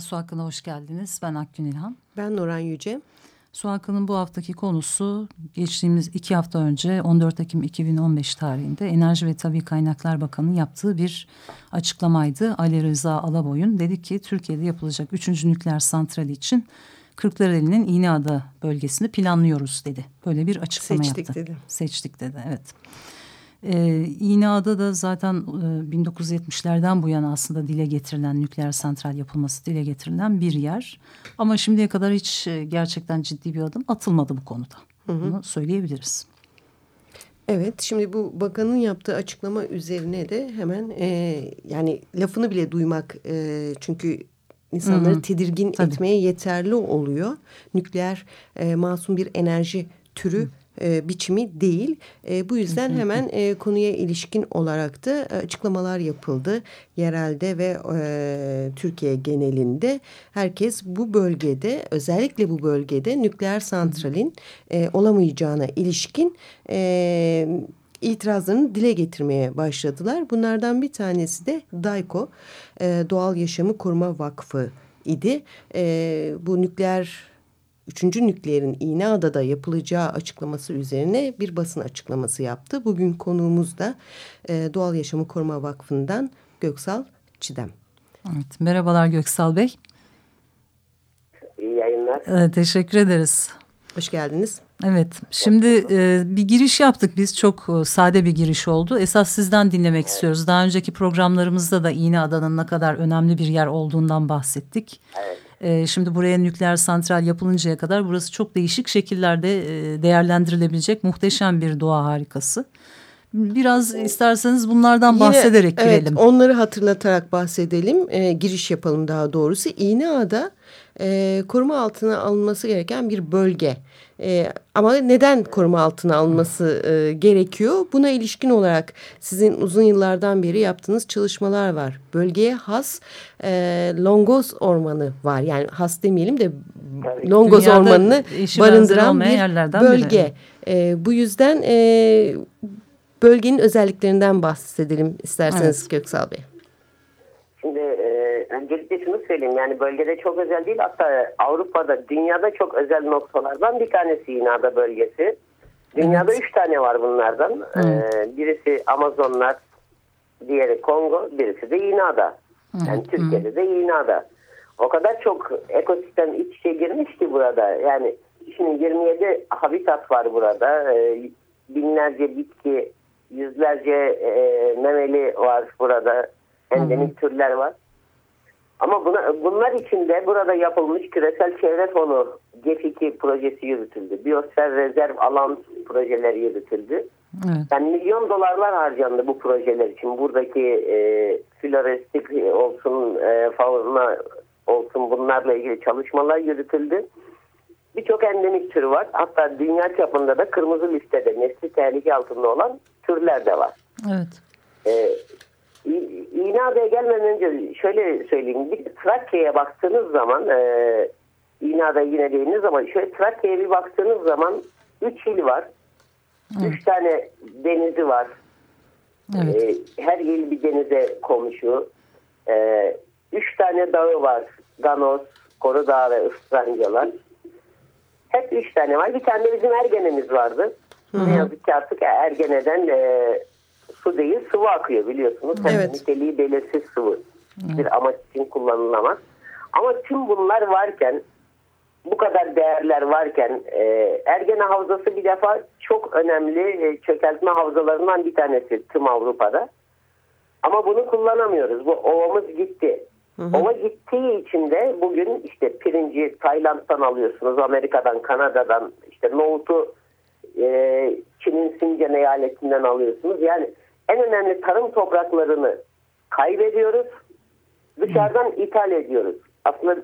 Su Hakkı'na hoş geldiniz. Ben Akgün İlhan. Ben Nuran Yüce. Su Hakkı'nın bu haftaki konusu geçtiğimiz iki hafta önce 14 Ekim 2015 tarihinde Enerji ve Tabi Kaynaklar Bakanı'nın yaptığı bir açıklamaydı. Ali Rıza Alaboy'un dedi ki Türkiye'de yapılacak 3. nükleer santrali için Kırklareli'nin İğneada bölgesini planlıyoruz dedi. Böyle bir açıklama Seçtik yaptı. dedi. Seçtik dedi, evet. Ee, İğneada da zaten e, 1970'lerden bu yana aslında dile getirilen nükleer santral yapılması dile getirilen bir yer. Ama şimdiye kadar hiç e, gerçekten ciddi bir adım atılmadı bu konuda. Hı hı. Bunu söyleyebiliriz. Evet şimdi bu bakanın yaptığı açıklama üzerine de hemen e, yani lafını bile duymak e, çünkü insanları Hı hı. tedirgin Tabii. etmeye yeterli oluyor. Nükleer e, masum bir enerji türü e, biçimi değil. E, bu yüzden hemen e, konuya ilişkin olarak da e, açıklamalar yapıldı. Yerelde ve e, Türkiye genelinde herkes bu bölgede özellikle bu bölgede nükleer santralin e, olamayacağına ilişkin e, itirazlarını dile getirmeye başladılar. Bunlardan bir tanesi de DAIKO e, Doğal Yaşamı Koruma Vakfı idi. E, bu nükleer Üçüncü nükleerin İğneada'da yapılacağı açıklaması üzerine bir basın açıklaması yaptı. Bugün konuğumuz da e, Doğal Yaşamı Koruma Vakfı'ndan Göksal Çidem. Evet, merhabalar Göksal Bey. İyi yayınlar. Ee, teşekkür ederiz. Hoş geldiniz. Evet, şimdi e, bir giriş yaptık biz. Çok e, sade bir giriş oldu. Esas sizden dinlemek istiyoruz. Daha önceki programlarımızda da İğneada'nın ne kadar önemli bir yer olduğundan bahsettik. Evet. E, şimdi buraya nükleer santral yapılıncaya kadar burası çok değişik şekillerde e, değerlendirilebilecek muhteşem bir doğa harikası. Biraz isterseniz bunlardan Yine, bahsederek evet, girelim. onları hatırlatarak bahsedelim. E, giriş yapalım daha doğrusu. İğneada e, koruma altına alınması gereken bir bölge. E, ama neden koruma altına alınması e, gerekiyor? Buna ilişkin olarak sizin uzun yıllardan beri yaptığınız çalışmalar var. Bölgeye has e, Longos Ormanı var. Yani has demeyelim de Tabii. Longoz Dünyada Ormanı'nı barındıran bir yerlerden biri. bölge. E, bu yüzden e, bölgenin özelliklerinden bahsedelim isterseniz Göksal Bey. Öncelikle şunu söyleyeyim. Yani bölgede çok özel değil. Hatta Avrupa'da, dünyada çok özel noktalardan bir tanesi İnada bölgesi. Dünyada üç tane var bunlardan. E, birisi Amazonlar, diğeri Kongo, birisi de İnada. Yani Türkiye'de de İnada. O kadar çok ekosistem iç içe girmiş ki burada. Yani şimdi 27 habitat var burada. E, binlerce bitki, yüzlerce e, memeli var burada. Endemik türler var. Ama buna, bunlar içinde burada yapılmış küresel çevre fonu GEF2 projesi yürütüldü. Biyosfer rezerv alan projeleri yürütüldü. Evet. Yani milyon dolarlar harcandı bu projeler için. Buradaki e, floristik olsun, e, fauna olsun bunlarla ilgili çalışmalar yürütüldü. Birçok endemik tür var. Hatta dünya çapında da kırmızı listede nesli tehlike altında olan türler de var. Evet. Ee, İ- İğneada'ya gelmeden önce şöyle söyleyeyim. Bir Trakya'ya baktığınız zaman e, İğneada yine değiniz ama şöyle Trakya'ya bir baktığınız zaman üç il var. Üç tane denizi var. Evet. Ee, her il bir denize komşu. Ee, üç tane dağı var. Ganos, Korudağ ve Islancalar. Hep üç tane var. Bir tane de bizim Ergene'miz vardı. Ne yazık ki artık Ergene'den e, su değil sıvı akıyor biliyorsunuz. Evet. niteliği belirsiz sıvı. Bir amaç için kullanılamaz. Ama tüm bunlar varken bu kadar değerler varken e, Ergene Havzası bir defa çok önemli e, çökeltme havzalarından bir tanesi tüm Avrupa'da. Ama bunu kullanamıyoruz. Bu ovamız gitti. Ova gittiği için de bugün işte pirinci Tayland'dan alıyorsunuz, Amerika'dan, Kanada'dan, işte nohutu e, Çin'in Sincan eyaletinden alıyorsunuz. Yani en önemli tarım topraklarını kaybediyoruz. Dışarıdan ithal ediyoruz. Aslında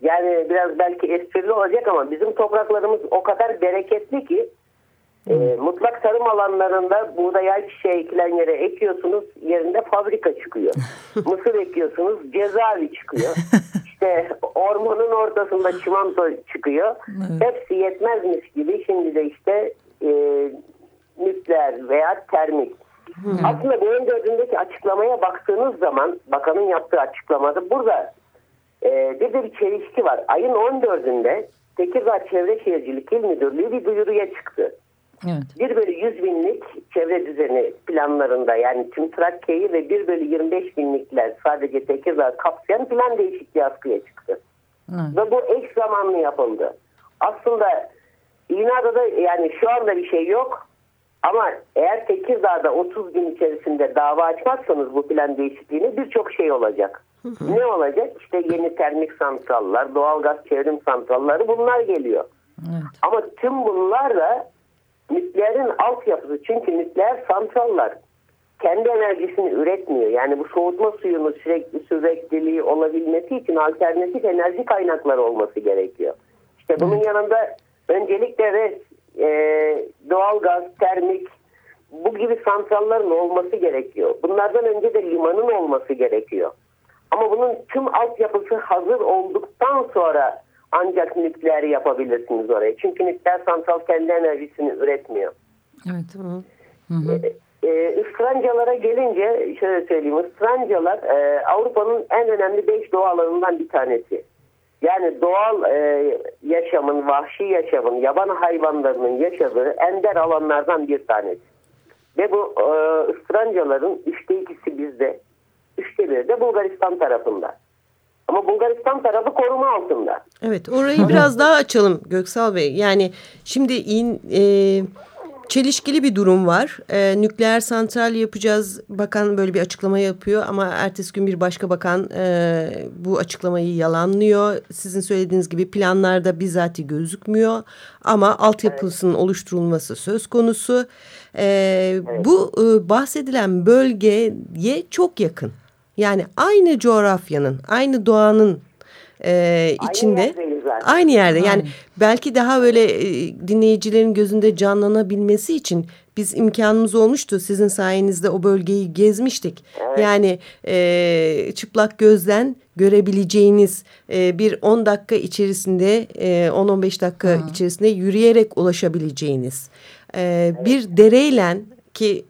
yani biraz belki esprili olacak ama bizim topraklarımız o kadar bereketli ki e, mutlak tarım alanlarında buğday ayçiçeği ekilen yere ekiyorsunuz yerinde fabrika çıkıyor. Mısır ekiyorsunuz cezaevi çıkıyor. İşte ormanın ortasında çimento çıkıyor. Evet. Hepsi yetmezmiş gibi şimdi de işte e, nükleer veya termik. Aslında benim dördündeki açıklamaya baktığınız zaman bakanın yaptığı açıklamada burada e, bir de bir çelişki var. Ayın 14'ünde Tekirdağ Çevre Şehircilik İl Müdürlüğü bir duyuruya çıktı. Evet. 1 bölü 100 binlik çevre düzeni planlarında yani tüm Trakya'yı ve 1 bölü 25 binlikler sadece Tekirdağ kapsayan plan değişikliği askıya çıktı. Evet. Ve bu eş zamanlı yapıldı. Aslında İna'da yani şu anda bir şey yok ama eğer Tekirdağ'da 30 gün içerisinde dava açmazsanız bu plan değişikliğine birçok şey olacak. ne olacak? İşte yeni termik santrallar, doğalgaz çevrim santralları bunlar geliyor. Evet. Ama tüm bunlar da nükleerin altyapısı. Çünkü nükleer santrallar kendi enerjisini üretmiyor. Yani bu soğutma suyunun sürekli sürekliliği olabilmesi için alternatif enerji kaynakları olması gerekiyor. İşte bunun yanında öncelikle de e, doğalgaz, termik bu gibi santrallerin olması gerekiyor. Bunlardan önce de limanın olması gerekiyor. Ama bunun tüm altyapısı hazır olduktan sonra ancak nükleer yapabilirsiniz oraya. Çünkü nükleer santral kendi enerjisini üretmiyor. Evet. Hı hı. E, ıstrancalara gelince şöyle söyleyeyim. Istrancalar e, Avrupa'nın en önemli 5 doğa alanından bir tanesi. Yani doğal e, yaşamın, vahşi yaşamın, yaban hayvanlarının yaşadığı ender alanlardan bir tanesi. Ve bu e, ıstrancaların üçte ikisi bizde, üçte biri de Bulgaristan tarafında. Ama Bulgaristan tarafı koruma altında. Evet orayı biraz daha açalım Göksal Bey. Yani şimdi in, e, çelişkili bir durum var. E, nükleer santral yapacağız. Bakan böyle bir açıklama yapıyor ama ertesi gün bir başka bakan e, bu açıklamayı yalanlıyor. Sizin söylediğiniz gibi planlarda bizzati gözükmüyor ama altyapısının evet. oluşturulması söz konusu. E, evet. Bu e, bahsedilen bölgeye çok yakın. Yani aynı coğrafyanın, aynı doğanın e, içinde aynı yerde yani Aynen. belki daha böyle e, dinleyicilerin gözünde canlanabilmesi için biz imkanımız olmuştu sizin sayenizde o bölgeyi gezmiştik evet. yani e, çıplak gözden görebileceğiniz e, bir 10 dakika içerisinde e, 10-15 dakika Hı. içerisinde yürüyerek ulaşabileceğiniz e, evet. bir dereyle ki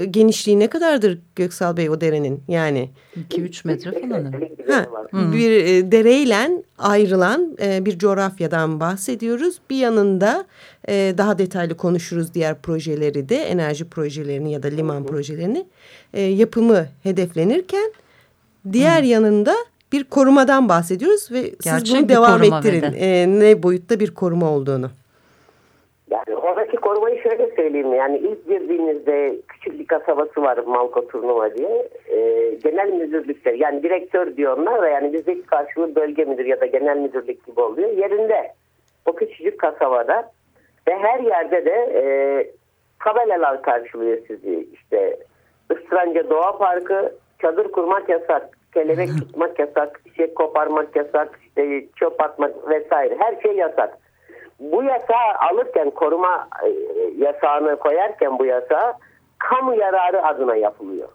e, genişliği ne kadardır Göksal Bey o derenin yani? 2-3 metre falan. Ha, bir e, dereyle ayrılan e, bir coğrafyadan bahsediyoruz. Bir yanında e, daha detaylı konuşuruz diğer projeleri de enerji projelerini ya da liman projelerini e, yapımı hedeflenirken diğer Hı. yanında bir korumadan bahsediyoruz ve Gerçek siz bunu devam ettirin e, ne boyutta bir koruma olduğunu. Korumayı şöyle söyleyeyim. Yani ilk girdiğinizde küçük bir kasabası var Malko Turnuva diye. E, genel müdürlükler yani direktör diyorlar da yani bizdeki karşılığı bölge müdür ya da genel müdürlük gibi oluyor. Yerinde o küçücük kasabada ve her yerde de e, tabelalar karşılıyor sizi. İşte Istranca Doğa Parkı çadır kurmak yasak, kelebek tutmak yasak, çiçek koparmak yasak, işte çöp atmak vesaire her şey yasak bu yasağı alırken koruma e, yasağını koyarken bu yasağı kamu yararı adına yapılıyor.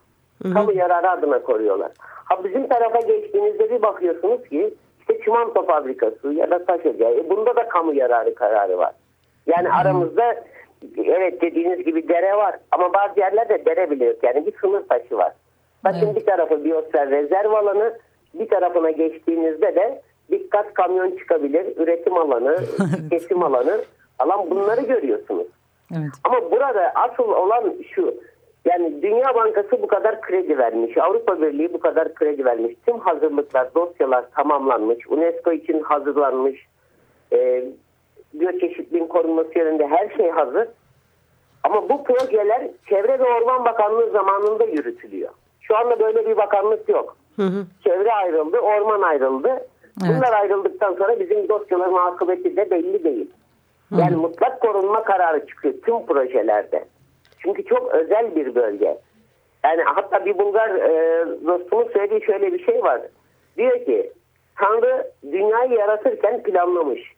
Hı hı. Kamu yararı adına koruyorlar. Ha bizim tarafa geçtiğinizde bir bakıyorsunuz ki işte çimento fabrikası ya da taş ocağı. E bunda da kamu yararı kararı var. Yani hı. aramızda evet dediğiniz gibi dere var ama bazı yerlerde dere bile yok. Yani bir sınır taşı var. Taşın evet. bir tarafı biyosfer rezerv alanı bir tarafına geçtiğinizde de dikkat kamyon çıkabilir, üretim alanı, kesim alanı alan bunları görüyorsunuz. Evet. Ama burada asıl olan şu yani Dünya Bankası bu kadar kredi vermiş, Avrupa Birliği bu kadar kredi vermiş. Tüm hazırlıklar, dosyalar tamamlanmış, UNESCO için hazırlanmış, e, biyoçeşitliğin korunması yönünde her şey hazır. Ama bu projeler Çevre ve Orman Bakanlığı zamanında yürütülüyor. Şu anda böyle bir bakanlık yok. Hı hı. Çevre ayrıldı, orman ayrıldı. Evet. Bunlar ayrıldıktan sonra bizim dosyaların akıbeti de belli değil. Yani Hı. mutlak korunma kararı çıkıyor tüm projelerde. Çünkü çok özel bir bölge. Yani hatta bir Bulgar e, dostumun söylediği şöyle bir şey var. Diyor ki Tanrı dünyayı yaratırken planlamış.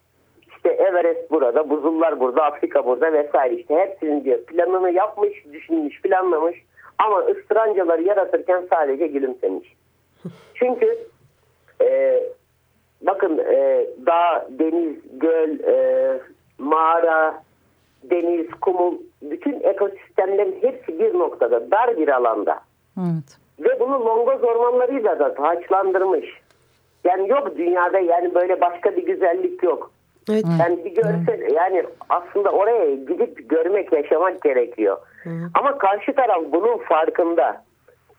İşte Everest burada, buzullar burada, Afrika burada vesaire işte hepsinin diyor planını yapmış, düşünmüş, planlamış. Ama ıstırancaları yaratırken sadece gülümsemiş. Çünkü e, bakın e, dağ, deniz, göl, e, mağara, deniz, kumul bütün ekosistemlerin hepsi bir noktada dar bir alanda. Evet. Ve bunu longoz ormanlarıyla da taçlandırmış. Yani yok dünyada yani böyle başka bir güzellik yok. Evet. Yani bir görsel yani aslında oraya gidip görmek, yaşamak gerekiyor. Ama karşı taraf bunun farkında.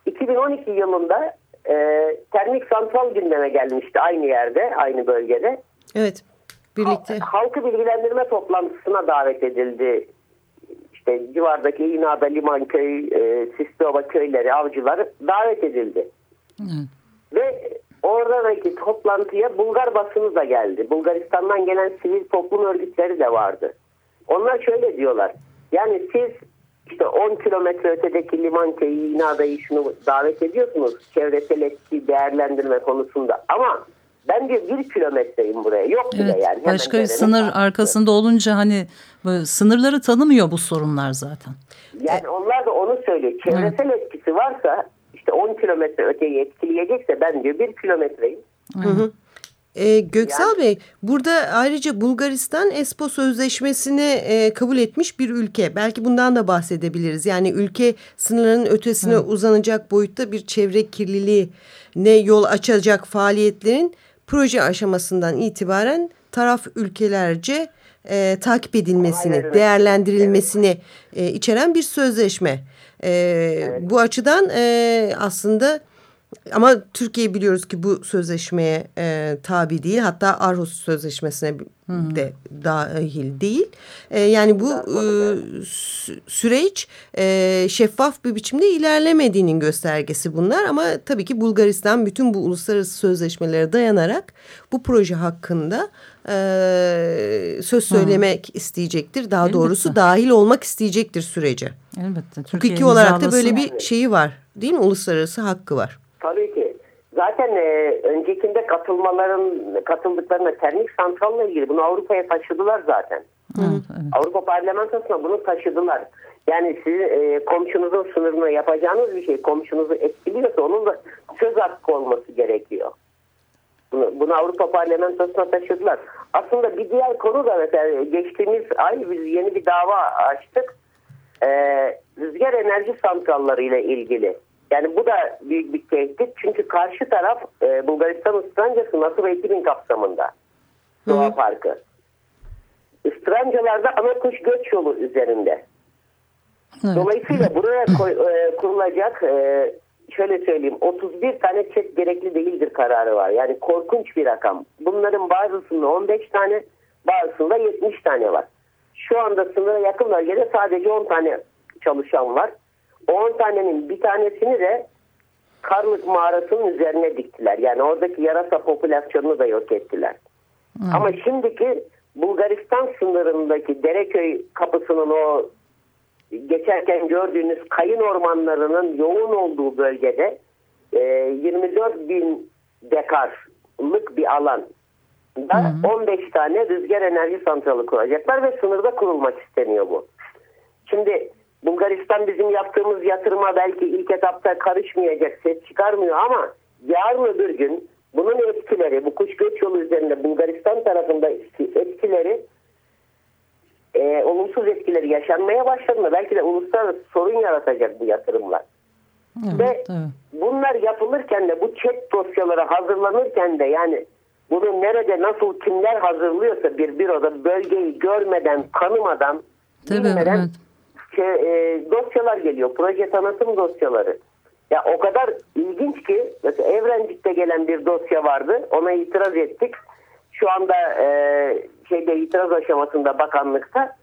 2012 yılında e, termik santral gündeme gelmişti aynı yerde, aynı bölgede. Evet. Birlikte. Halkı bilgilendirme toplantısına davet edildi. İşte civardaki İnada, Limanköy, e, Sistoba köyleri, avcılar davet edildi. evet. Ve oradaki toplantıya Bulgar basını da geldi. Bulgaristan'dan gelen sivil toplum örgütleri de vardı. Onlar şöyle diyorlar. Yani siz işte 10 kilometre ötedeki Limanköy'ü, İnada'yı şunu davet ediyorsunuz. Çevresel etki değerlendirme konusunda. Ama ben diyor bir kilometreyim buraya. Yok bile Evet, yani. Başka bir sınır karşısı. arkasında olunca hani sınırları tanımıyor bu sorunlar zaten. Yani onlar da onu söylüyor. Çevresel etkisi varsa işte 10 kilometre öteyi etkileyecekse ben diyor bir kilometreyim. Ee, Göksal Bey burada ayrıca Bulgaristan Espo Sözleşmesi'ni e, kabul etmiş bir ülke. Belki bundan da bahsedebiliriz. Yani ülke sınırının ötesine uzanacak boyutta bir çevre kirliliği ne yol açacak faaliyetlerin proje aşamasından itibaren taraf ülkelerce e, takip edilmesini, Aynen değerlendirilmesini e, içeren bir sözleşme. E, Bu açıdan e, aslında ama Türkiye biliyoruz ki bu sözleşmeye e, tabi değil. Hatta Arhus Sözleşmesi'ne de dahil değil. E, yani bu e, sü- süreç e, şeffaf bir biçimde ilerlemediğinin göstergesi bunlar. Ama tabii ki Bulgaristan bütün bu uluslararası sözleşmelere dayanarak bu proje hakkında e, söz söylemek isteyecektir. Daha Elbette. doğrusu dahil olmak isteyecektir sürece. Elbette. Türkiye Hukuki olarak da böyle bir şeyi var değil mi? Uluslararası hakkı var. Tabii ki. Zaten e, öncekinde katılmaların katıldıklarına termik santralla ilgili bunu Avrupa'ya taşıdılar zaten. Evet, evet. Avrupa Parlamentosu'na bunu taşıdılar. Yani siz e, komşunuzun sınırını yapacağınız bir şey komşunuzu etkiliyorsa onun da söz hakkı olması gerekiyor. Bunu, bunu Avrupa Parlamentosu'na taşıdılar. Aslında bir diğer konu da mesela geçtiğimiz ay biz yeni bir dava açtık. E, rüzgar enerji santralları ile ilgili. Yani bu da büyük bir tehdit. Çünkü karşı taraf e, Bulgaristan ıstrancası Natura 2000 kapsamında. Doğa Parkı. Istrancalarda ana kuş göç yolu üzerinde. Evet. Dolayısıyla buraya koy, e, kurulacak e, şöyle söyleyeyim 31 tane çet gerekli değildir kararı var. Yani korkunç bir rakam. Bunların bazısında 15 tane bazısında 70 tane var. Şu anda sınıra yakın bölgede sadece 10 tane çalışan var. O 10 tanenin bir tanesini de Karlık mağarasının üzerine diktiler. Yani oradaki yarasa popülasyonunu da yok ettiler. Ama şimdiki Bulgaristan sınırındaki Dereköy kapısının o geçerken gördüğünüz kayın ormanlarının yoğun olduğu bölgede e, 24 bin dekarlık bir alan da 15 tane rüzgar enerji santralı kuracaklar ve sınırda kurulmak isteniyor bu. Şimdi Bulgaristan bizim yaptığımız yatırıma belki ilk etapta karışmayacak, ses çıkarmıyor ama yarın öbür gün bunun etkileri, bu kuş göç yolu üzerinde Bulgaristan tarafında etkileri e, olumsuz etkileri yaşanmaya başladığında belki de uluslararası sorun yaratacak bu yatırımlar. Evet, Ve evet. bunlar yapılırken de bu chat dosyaları hazırlanırken de yani bunu nerede nasıl kimler hazırlıyorsa bir büroda bölgeyi görmeden tanımadan Tabii, bilmeden evet. Şey, e, dosyalar geliyor. Proje tanıtım dosyaları. Ya o kadar ilginç ki mesela Evrencik'te gelen bir dosya vardı. Ona itiraz ettik. Şu anda e, şeyde itiraz aşamasında bakanlıkta.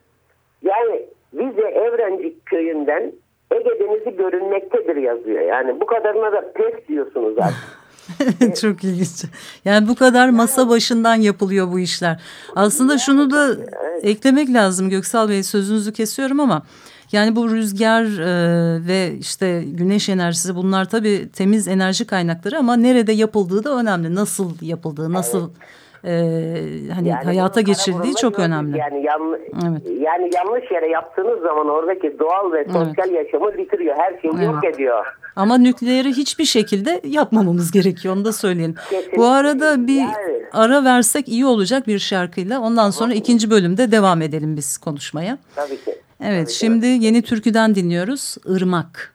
Yani Vize Evrencik köyünden Ege Denizi görünmektedir yazıyor. Yani bu kadarına da pes diyorsunuz artık. Çok ilginç. Yani bu kadar masa başından yapılıyor bu işler. Aslında şunu da eklemek lazım Göksal Bey sözünüzü kesiyorum ama Yani bu rüzgar e, ve işte güneş enerjisi bunlar tabii temiz enerji kaynakları ama nerede yapıldığı da önemli. Nasıl yapıldığı, nasıl evet. e, hani yani hayata geçirildiği çok önemli. Yani, yanlış, evet. yani yanlış yere yaptığınız zaman oradaki doğal ve sosyal evet. yaşamı bitiriyor. Her şeyi evet. yok ediyor. Ama nükleeri hiçbir şekilde yapmamamız gerekiyor onu da söyleyelim. Kesinlikle. Bu arada bir yani. ara versek iyi olacak bir şarkıyla. Ondan sonra ikinci bölümde devam edelim biz konuşmaya. Tabii ki. Evet şimdi yeni türküden dinliyoruz. Irmak.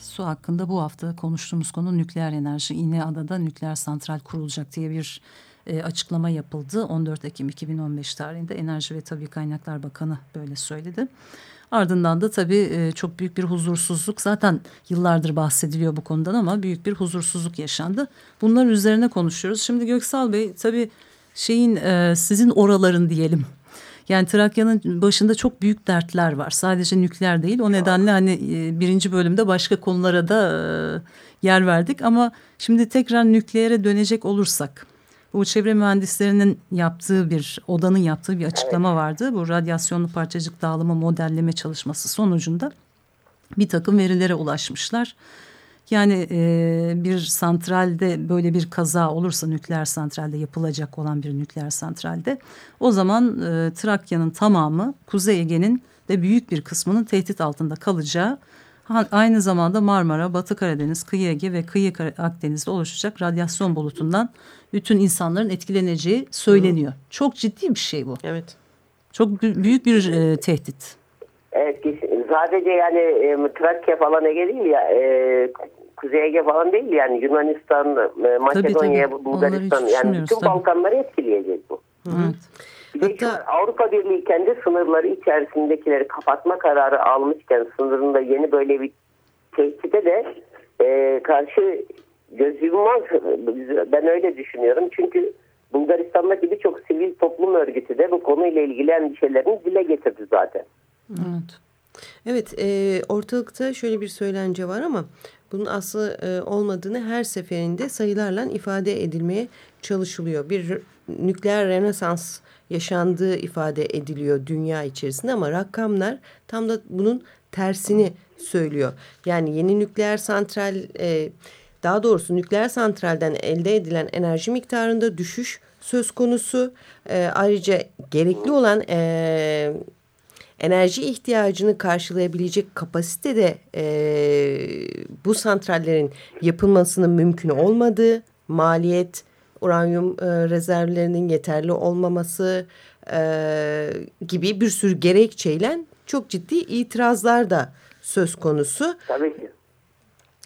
Su hakkında bu hafta konuştuğumuz konu nükleer enerji. İğneada'da nükleer santral kurulacak diye bir e, açıklama yapıldı. 14 Ekim 2015 tarihinde Enerji ve Tabii Kaynaklar Bakanı böyle söyledi. Ardından da tabii e, çok büyük bir huzursuzluk zaten yıllardır bahsediliyor bu konudan ama büyük bir huzursuzluk yaşandı. Bunlar üzerine konuşuyoruz. Şimdi Göksal Bey tabii şeyin e, sizin oraların diyelim yani Trakya'nın başında çok büyük dertler var. Sadece nükleer değil. O nedenle hani e, birinci bölümde başka konulara da e, yer verdik. Ama şimdi tekrar nükleere dönecek olursak. Bu çevre mühendislerinin yaptığı bir, odanın yaptığı bir açıklama vardı. Bu radyasyonlu parçacık dağılımı modelleme çalışması sonucunda bir takım verilere ulaşmışlar. Yani e, bir santralde böyle bir kaza olursa nükleer santralde yapılacak olan bir nükleer santralde o zaman e, Trakya'nın tamamı Kuzey Ege'nin de büyük bir kısmının tehdit altında kalacağı aynı zamanda Marmara, Batı Karadeniz, Kıyı Ege ve Kıyı Akdeniz'de oluşacak radyasyon bulutundan bütün insanların etkileneceği söyleniyor. Hı. Çok ciddi bir şey bu. Evet. Çok büyük bir e, tehdit. Evet sadece yani e, Trakya falan Ege değil ya e, Kuzey Ege falan değil yani Yunanistan, e, Makedonya, tabii, tabii. Bulgaristan yani bütün tabii. Balkanları etkileyecek bu. Evet. Hatta Avrupa Birliği kendi sınırları içerisindekileri kapatma kararı almışken sınırında yeni böyle bir tehdide de e, karşı göz yummaz. Ben öyle düşünüyorum. Çünkü Bulgaristan'daki birçok sivil toplum örgütü de bu konuyla ilgili endişelerini dile getirdi zaten. Evet. Evet, e, ortalıkta şöyle bir söylence var ama bunun aslı e, olmadığını her seferinde sayılarla ifade edilmeye çalışılıyor. Bir nükleer renesans yaşandığı ifade ediliyor dünya içerisinde ama rakamlar tam da bunun tersini söylüyor. Yani yeni nükleer santral, e, daha doğrusu nükleer santralden elde edilen enerji miktarında düşüş söz konusu. E, ayrıca gerekli olan e, enerji ihtiyacını karşılayabilecek kapasitede e, bu santrallerin yapılmasının mümkün olmadığı, maliyet, uranyum e, rezervlerinin yeterli olmaması e, gibi bir sürü gerekçeyle çok ciddi itirazlar da söz konusu. Tabii ki.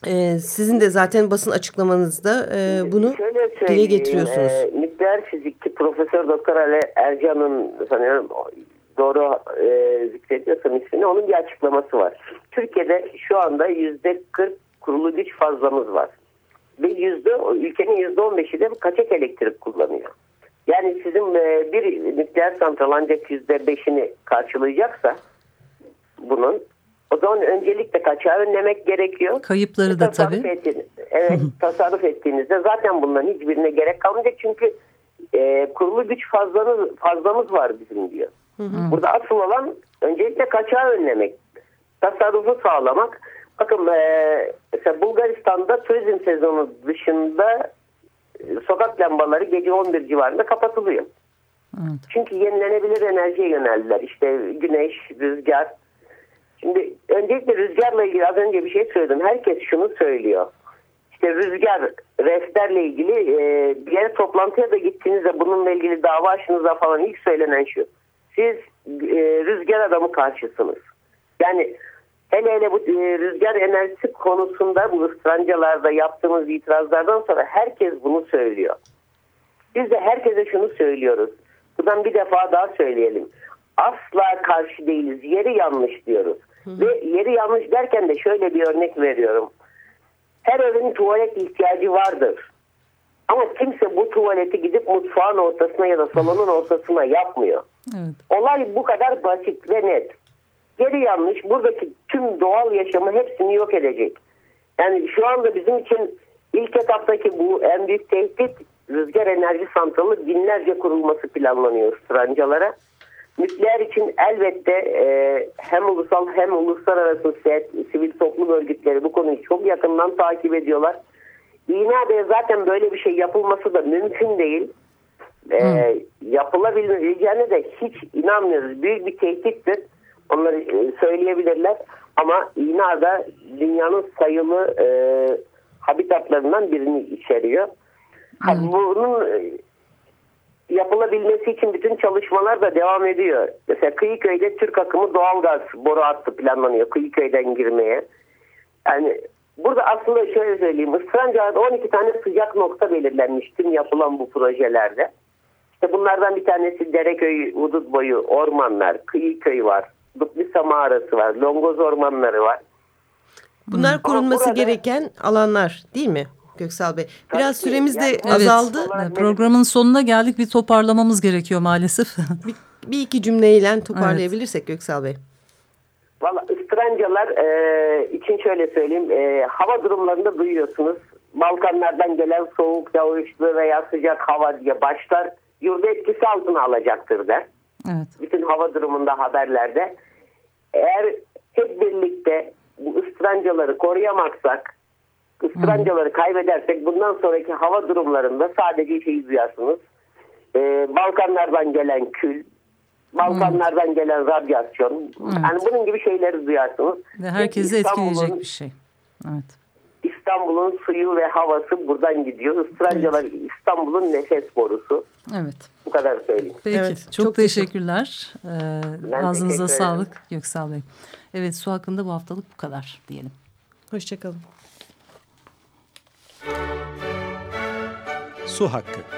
E, sizin de zaten basın açıklamanızda e, bunu dile getiriyorsunuz. E, nükleer fizikçi Profesör Doktor Ali Ercan'ın sanıyorum doğru e, zikrediyorsam ismini onun bir açıklaması var. Türkiye'de şu anda yüzde 40 kurulu güç fazlamız var. Ve yüzde ülkenin yüzde 15'i de kaçak elektrik kullanıyor. Yani sizin e, bir nükleer santral ancak yüzde 5'ini karşılayacaksa bunun o zaman öncelikle kaçağı önlemek gerekiyor. Kayıpları da tabii. Ettiğiniz, evet tasarruf ettiğinizde zaten bunların hiçbirine gerek kalmayacak. Çünkü e, kurulu güç fazlamız, fazlamız var bizim diyor. Hı hı. Burada asıl olan öncelikle kaçağı önlemek. Tasarrufu sağlamak. Bakın e, mesela Bulgaristan'da turizm sezonu dışında e, sokak lambaları gece 11 civarında kapatılıyor. Evet. Çünkü yenilenebilir enerjiye yöneldiler. İşte güneş, rüzgar. Şimdi öncelikle rüzgarla ilgili az önce bir şey söyledim. Herkes şunu söylüyor. İşte rüzgar, reflerle ilgili e, bir yere toplantıya da gittiğinizde bununla ilgili dava açınızda falan ilk söylenen şu siz e, rüzgar adamı karşısınız. Yani hele hele bu e, rüzgar enerjisi konusunda bu ıstrancalarda yaptığımız itirazlardan sonra herkes bunu söylüyor. Biz de herkese şunu söylüyoruz. Buradan bir defa daha söyleyelim. Asla karşı değiliz. Yeri yanlış diyoruz. Hı hı. Ve yeri yanlış derken de şöyle bir örnek veriyorum. Her evin tuvalet ihtiyacı vardır. Ama kimse bu tuvaleti gidip mutfağın ortasına ya da salonun ortasına yapmıyor. Evet. Olay bu kadar basit ve net. Geri yanlış buradaki tüm doğal yaşamı hepsini yok edecek. Yani şu anda bizim için ilk etaptaki bu en büyük tehdit rüzgar enerji santralı binlerce kurulması planlanıyor strancalara. Nükleer için elbette e, hem ulusal hem uluslararası sivil toplum örgütleri bu konuyu çok yakından takip ediyorlar. İğneada'ya zaten böyle bir şey yapılması da mümkün değil. E, yapılabileceğine de hiç inanmıyoruz. Büyük bir tehdittir. Onları e, söyleyebilirler. Ama İğneada dünyanın sayılı e, habitatlarından birini içeriyor. Hmm. Bunun yapılabilmesi için bütün çalışmalar da devam ediyor. Mesela Kıyıköy'de Türk akımı doğalgaz boru hattı planlanıyor Kıyıköy'den girmeye. Yani Burada aslında şöyle söyleyeyim. Isıranca'da 12 tane sıcak nokta belirlenmiş tüm yapılan bu projelerde. İşte bunlardan bir tanesi Dereköy, Hudut Boyu, ormanlar, Kıyıköy var. Dutlisa mağarası var, Longoz ormanları var. Bunlar Ama korunması burada, gereken alanlar değil mi Göksal Bey? Biraz süremiz de yani, azaldı. Evet, programın sonuna geldik bir toparlamamız gerekiyor maalesef. bir, bir iki cümleyle toparlayabilirsek evet. Göksal Bey. Valla ıstrancalar e, için şöyle söyleyeyim. E, hava durumlarında duyuyorsunuz. Balkanlardan gelen soğuk, yağışlı veya sıcak hava diye başlar. Yurdu etkisi altına alacaktır der. Evet. Bütün hava durumunda haberlerde. Eğer hep birlikte bu ıstrancaları koruyamazsak, ıstrancaları kaybedersek bundan sonraki hava durumlarında sadece şeyi duyarsınız. E, Balkanlardan gelen kül, Balkanlardan hmm. gelen radyasyon. Evet. Yani bunun gibi şeyleri duyarsınız. Ve herkesi etkileyecek bir şey. Evet. İstanbul'un suyu ve havası buradan gidiyor. Istrancalar evet. İstanbul'un nefes borusu. Evet. Bu kadar söyleyeyim. Peki. Evet, çok, çok teşekkürler. Ee, ağzınıza teşekkür sağlık Göksal Bey. Evet su hakkında bu haftalık bu kadar diyelim. Hoşçakalın. Su hakkı.